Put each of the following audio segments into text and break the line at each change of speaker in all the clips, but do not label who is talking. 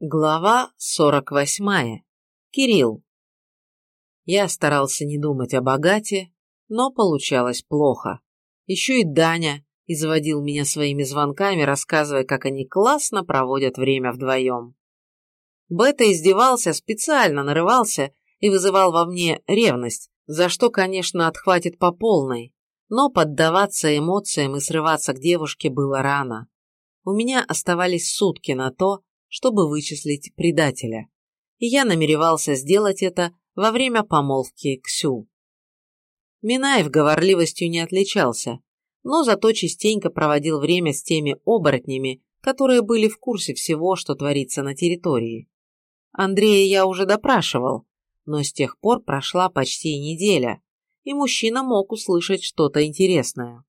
Глава 48. Кирилл. Я старался не думать о богате, но получалось плохо. Еще и Даня изводил меня своими звонками, рассказывая, как они классно проводят время вдвоем. Бета издевался, специально нарывался и вызывал во мне ревность, за что, конечно, отхватит по полной, но поддаваться эмоциям и срываться к девушке было рано. У меня оставались сутки на то, чтобы вычислить предателя. И я намеревался сделать это во время помолвки Ксю. Минаев говорливостью не отличался, но зато частенько проводил время с теми оборотнями, которые были в курсе всего, что творится на территории. Андрея я уже допрашивал, но с тех пор прошла почти неделя, и мужчина мог услышать что-то интересное.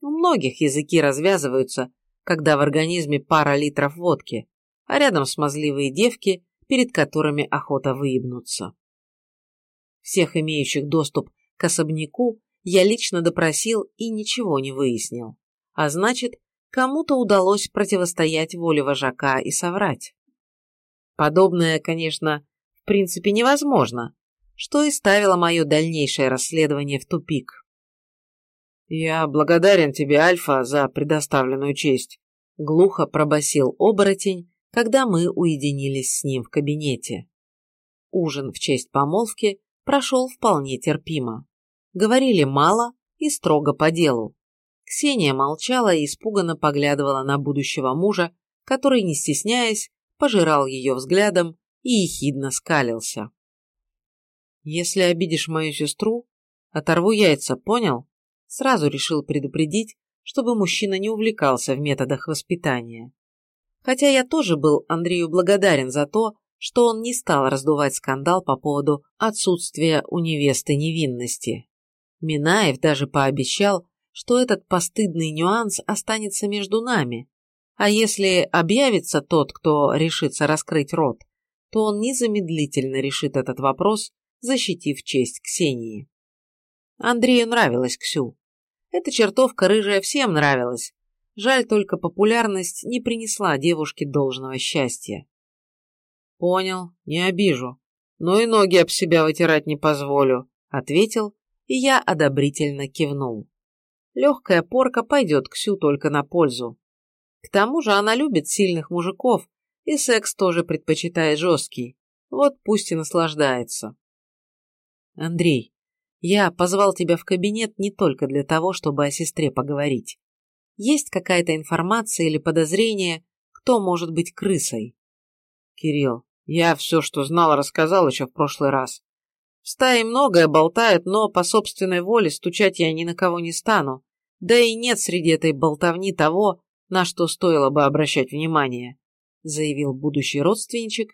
У многих языки развязываются, когда в организме пара литров водки, а рядом смазливые девки, перед которыми охота выебнуться. Всех имеющих доступ к особняку я лично допросил и ничего не выяснил. А значит, кому-то удалось противостоять воле вожака и соврать. Подобное, конечно, в принципе невозможно, что и ставило мое дальнейшее расследование в тупик. «Я благодарен тебе, Альфа, за предоставленную честь», — глухо пробасил оборотень, когда мы уединились с ним в кабинете. Ужин в честь помолвки прошел вполне терпимо. Говорили мало и строго по делу. Ксения молчала и испуганно поглядывала на будущего мужа, который, не стесняясь, пожирал ее взглядом и ехидно скалился. «Если обидишь мою сестру, оторву яйца, понял?» Сразу решил предупредить, чтобы мужчина не увлекался в методах воспитания. Хотя я тоже был Андрею благодарен за то, что он не стал раздувать скандал по поводу отсутствия у невесты невинности. Минаев даже пообещал, что этот постыдный нюанс останется между нами, а если объявится тот, кто решится раскрыть рот, то он незамедлительно решит этот вопрос, защитив честь Ксении. Андрею нравилась Ксю. Эта чертовка рыжая всем нравилась, Жаль только популярность не принесла девушке должного счастья. «Понял, не обижу. Но и ноги об себя вытирать не позволю», — ответил, и я одобрительно кивнул. Легкая порка пойдет Ксю только на пользу. К тому же она любит сильных мужиков, и секс тоже предпочитает жесткий. Вот пусть и наслаждается. Андрей, я позвал тебя в кабинет не только для того, чтобы о сестре поговорить. Есть какая-то информация или подозрение, кто может быть крысой? Кирилл, я все, что знал, рассказал еще в прошлый раз. В стае многое болтает, но по собственной воле стучать я ни на кого не стану. Да и нет среди этой болтовни того, на что стоило бы обращать внимание, заявил будущий родственничек,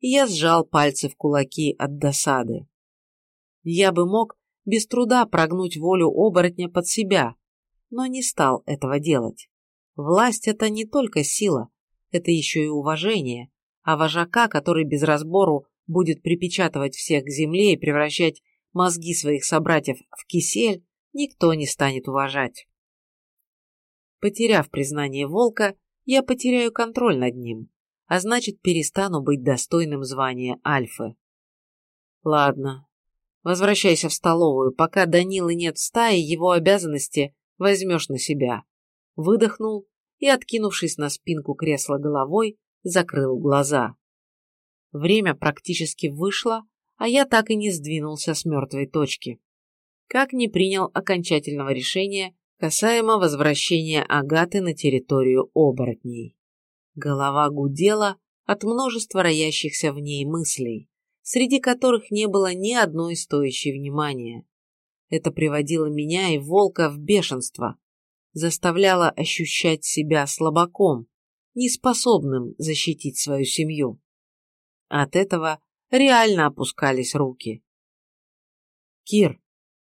и я сжал пальцы в кулаки от досады. Я бы мог без труда прогнуть волю оборотня под себя, но не стал этого делать. Власть – это не только сила, это еще и уважение, а вожака, который без разбору будет припечатывать всех к земле и превращать мозги своих собратьев в кисель, никто не станет уважать. Потеряв признание волка, я потеряю контроль над ним, а значит перестану быть достойным звания Альфы. Ладно, возвращайся в столовую, пока Данилы нет в стае, его обязанности возьмешь на себя. Выдохнул и, откинувшись на спинку кресла головой, закрыл глаза. Время практически вышло, а я так и не сдвинулся с мертвой точки. Как не принял окончательного решения касаемо возвращения Агаты на территорию оборотней. Голова гудела от множества роящихся в ней мыслей, среди которых не было ни одной стоящей внимания. Это приводило меня и волка в бешенство, заставляло ощущать себя слабаком, неспособным защитить свою семью. От этого реально опускались руки. Кир,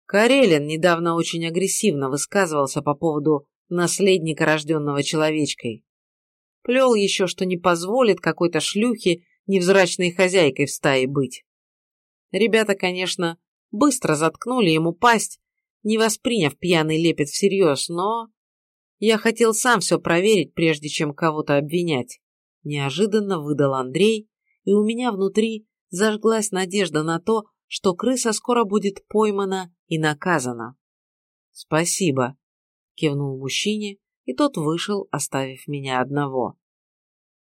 Карелин недавно очень агрессивно высказывался по поводу наследника, рожденного человечкой. Плел еще, что не позволит какой-то шлюхе невзрачной хозяйкой в стае быть. Ребята, конечно, быстро заткнули ему пасть, не восприняв пьяный лепет всерьез, но... Я хотел сам все проверить, прежде чем кого-то обвинять. неожиданно выдал Андрей, и у меня внутри зажглась надежда на то, что крыса скоро будет поймана и наказана. «Спасибо», — кивнул мужчине, и тот вышел, оставив меня одного.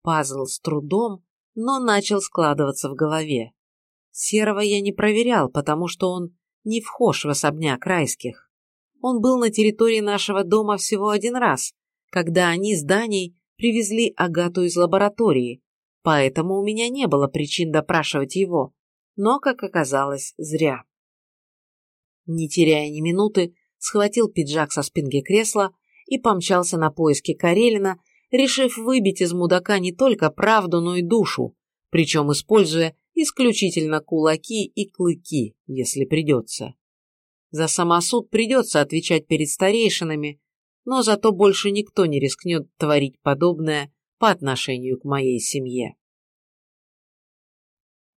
Пазл с трудом, но начал складываться в голове. Серого я не проверял, потому что он не вхож в особняк райских. Он был на территории нашего дома всего один раз, когда они с Даней привезли Агату из лаборатории, поэтому у меня не было причин допрашивать его, но, как оказалось, зря. Не теряя ни минуты, схватил пиджак со спинки кресла и помчался на поиски Карелина, решив выбить из мудака не только правду, но и душу, причем используя исключительно кулаки и клыки, если придется. За самосуд придется отвечать перед старейшинами, но зато больше никто не рискнет творить подобное по отношению к моей семье.